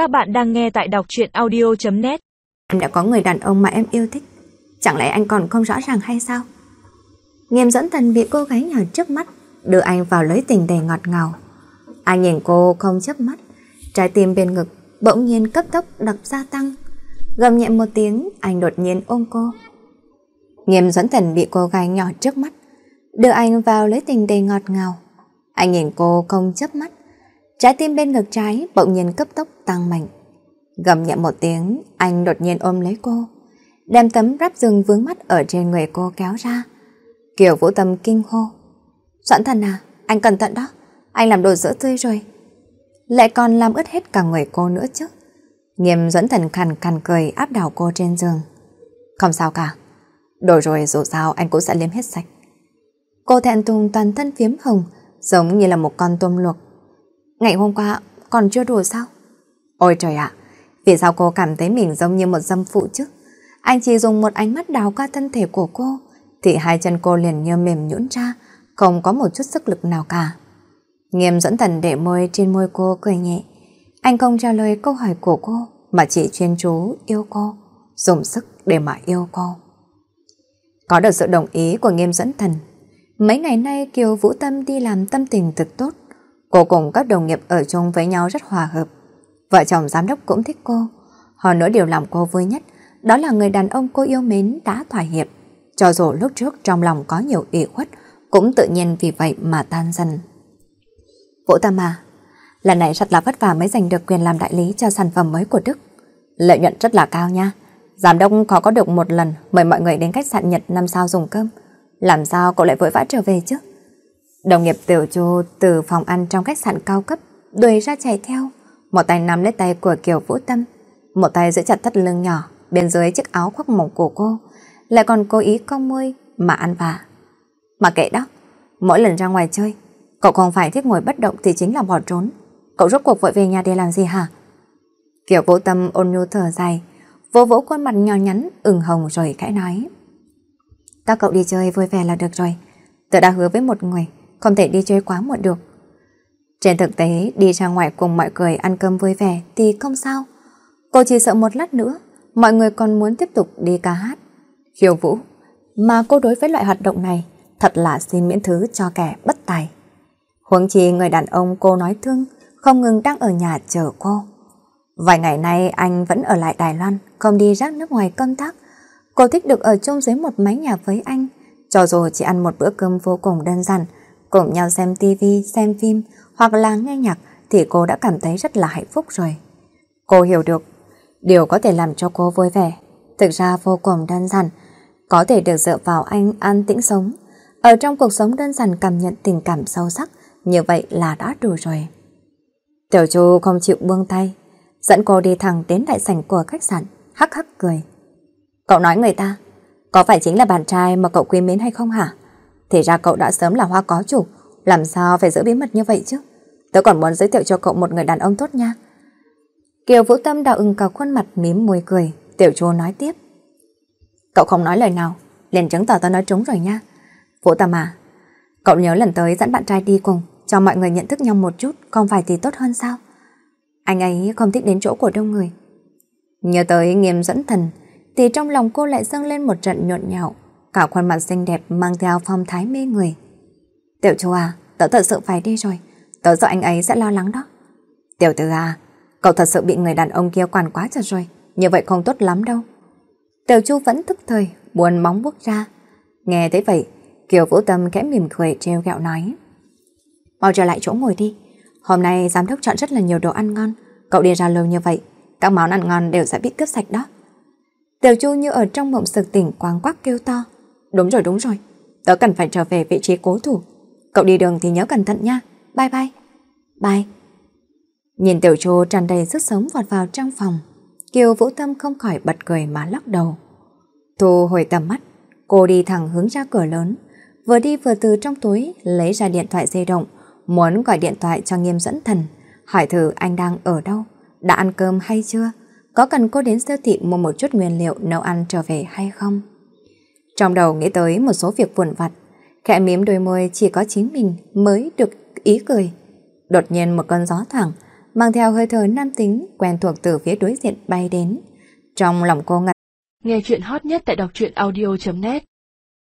Các bạn đang nghe tại đọc truyện audio.net Em đã có người đàn ông mà em yêu thích. Chẳng lẽ anh còn không rõ ràng hay sao? Nghiêm dẫn thần bị cô gái nhỏ trước mắt, đưa anh vào lưới tình đầy ngọt ngào. Anh nhìn cô không chớp mắt, trái tim bên ngực bỗng nhiên cấp tốc đập gia tăng. Gầm nhẹ một tiếng, anh đột nhiên ôm cô. Nghiêm dẫn thần bị cô gái nhỏ trước mắt, đưa anh vào lưới tình đầy ngọt ngào. Anh nhìn cô không chớp mắt, trái tim bên ngực trái bỗng nhiên cấp tốc tăng mạnh. Gầm nhẹ một tiếng, anh đột nhiên ôm lấy cô, đem tấm ráp rừng vướng mắt ở trên người cô kéo ra. Kiều Vũ Tâm kinh hô. Doãn thần à, anh cẩn thận đó, anh làm đồ dỡ tươi rồi. Lại còn làm ướt hết cả người cô nữa chứ. Nghiêm dẫn thần khàn khàn cười áp đảo cô trên giường. Không sao cả, đồ rồi dù sao anh cũng sẽ liếm hết sạch. Cô thẹn thùng toàn thân phiếm hồng, giống như là một con tôm luộc. Ngày hôm qua còn chưa đủ sao? Ôi trời ạ, vì sao cô cảm thấy mình giống như một dâm phụ chứ? Anh chỉ dùng một ánh mắt đào qua thân thể của cô, thì hai chân cô liền như mềm nhũn ra, không có một chút sức lực nào cả. Nghiêm dẫn thần để môi trên môi cô cười nhẹ. Anh không trả lời câu hỏi của cô, mà chỉ chuyên chú yêu cô, dùng sức để mà yêu cô. Có được sự đồng ý của nghiêm dẫn thần, mấy ngày nay Kiều Vũ Tâm đi làm tâm tình thực tốt. Cô cùng các đồng nghiệp ở chung với nhau rất hòa hợp. Vợ chồng giám đốc cũng thích cô. Hơn nữa điều làm cô vui nhất đó là người đàn ông cô yêu mến đã thỏa hiệp. Cho dù lúc trước trong lòng có nhiều ủy khuất, cũng tự nhiên vì vậy mà tan dần. Vũ Tâm à, lần này thật là vất vả mới giành được quyền làm đại lý cho sản phẩm mới của Đức. Lợi nhuận rất là cao nha. Giám đốc có có được một lần mời mọi người đến khách sạn Nhật năm sao dùng cơm. Làm sao cậu lại vội vã trở về chứ? Đồng nghiệp tiểu chu từ phòng ăn trong khách sạn cao cấp đuổi ra chạy theo. Một tay nắm lấy tay của Kiều Vũ Tâm, một tay giữ chặt thắt lưng nhỏ bên dưới chiếc áo khoác mỏng của cô, lại còn cố ý cong môi mà ăn vạ. Mà kệ đó, mỗi lần ra ngoài chơi, cậu không phải thích ngồi bất động thì chính là bỏ trốn. Cậu rốt cuộc vội về nhà để làm gì hả? Kiều Vũ Tâm ôn nhu thở dài, vỗ vỗ khuôn mặt nhỏ nhắn ửng hồng rồi khẽ nói. Các cậu đi chơi vui vẻ là được rồi. Tớ đã hứa với một người, không thể đi chơi quá muộn được. Trên thực tế, đi ra ngoài cùng mọi người ăn cơm vui vẻ thì không sao. Cô chỉ sợ một lát nữa, mọi người còn muốn tiếp tục đi ca hát. Khiêu vũ, mà cô đối với loại hoạt động này thật là xin miễn thứ cho kẻ bất tài. Huống chi người đàn ông cô nói thương, không ngừng đang ở nhà chờ cô. Vài ngày nay anh vẫn ở lại Đài Loan, không đi rác nước ngoài công tác. Cô thích được ở chung dưới một mái nhà với anh, cho dù chỉ ăn một bữa cơm vô cùng đơn giản, cùng nhau xem tivi, xem phim hoặc là nghe nhạc thì cô đã cảm thấy rất là hạnh phúc rồi. Cô hiểu được, điều có thể làm cho cô vui vẻ, thực ra vô cùng đơn giản, có thể được dựa vào anh an tĩnh sống. Ở trong cuộc sống đơn giản cảm nhận tình cảm sâu sắc, như vậy là đã đủ rồi. Tiểu Chu không chịu buông tay, dẫn cô đi thẳng đến đại sảnh của khách sạn, hắc hắc cười. Cậu nói người ta, có phải chính là bạn trai mà cậu quý mến hay không hả? Thì ra cậu đã sớm là hoa có chủ, làm sao phải giữ bí mật như vậy chứ? Tớ còn muốn giới thiệu cho cậu một người đàn ông tốt nha. Kiều Vũ Tâm đào ưng cả khuôn mặt mím môi cười, Tiểu Chu nói tiếp. Cậu không nói lời nào, liền chứng tỏ tớ nói trúng rồi nha. Vũ Tâm à, cậu nhớ lần tới dẫn bạn trai đi cùng, cho mọi người nhận thức nhau một chút, không phải thì tốt hơn sao? Anh ấy không thích đến chỗ của đông người. Nhớ tới nghiêm dẫn thần, thì trong lòng cô lại dâng lên một trận nhộn nhạo, cả khuôn mặt xinh đẹp mang theo phong thái mê người. Tiểu Chu à, tớ thật sự phải đi rồi, tớ sợ anh ấy sẽ lo lắng đó. Tiểu tử à, cậu thật sự bị người đàn ông kia quản quá chặt rồi, như vậy không tốt lắm đâu. Tiểu Chu vẫn thức thời, buồn móng bước ra. Nghe thấy vậy, Kiều Vũ Tâm kẽ mỉm cười treo gẹo nói. Mau trở lại chỗ ngồi đi, hôm nay giám đốc chọn rất là nhiều đồ ăn ngon, cậu đi ra lâu như vậy, các món ăn ngon đều sẽ bị cướp sạch đó. Tiểu Chu như ở trong mộng sực tỉnh quang quắc kêu to. Đúng rồi, đúng rồi. Tớ cần phải trở về vị trí cố thủ. Cậu đi đường thì nhớ cẩn thận nha. Bye bye. Bye. Nhìn Tiểu Chu tràn đầy sức sống vọt vào trong phòng. Kiều Vũ Tâm không khỏi bật cười mà lắc đầu. Thu hồi tầm mắt, cô đi thẳng hướng ra cửa lớn. Vừa đi vừa từ trong túi lấy ra điện thoại di động, muốn gọi điện thoại cho nghiêm dẫn thần, hỏi thử anh đang ở đâu, đã ăn cơm hay chưa, có cần cô đến siêu thị mua một chút nguyên liệu nấu ăn trở về hay không. Trong đầu nghĩ tới một số việc vụn vặt, khẽ mím đôi môi chỉ có chính mình mới được ý cười. Đột nhiên một cơn gió thẳng mang theo hơi thở nam tính quen thuộc từ phía đối diện bay đến. Trong lòng cô ngặt. Nghe chuyện hot nhất tại đọc truyện audio.net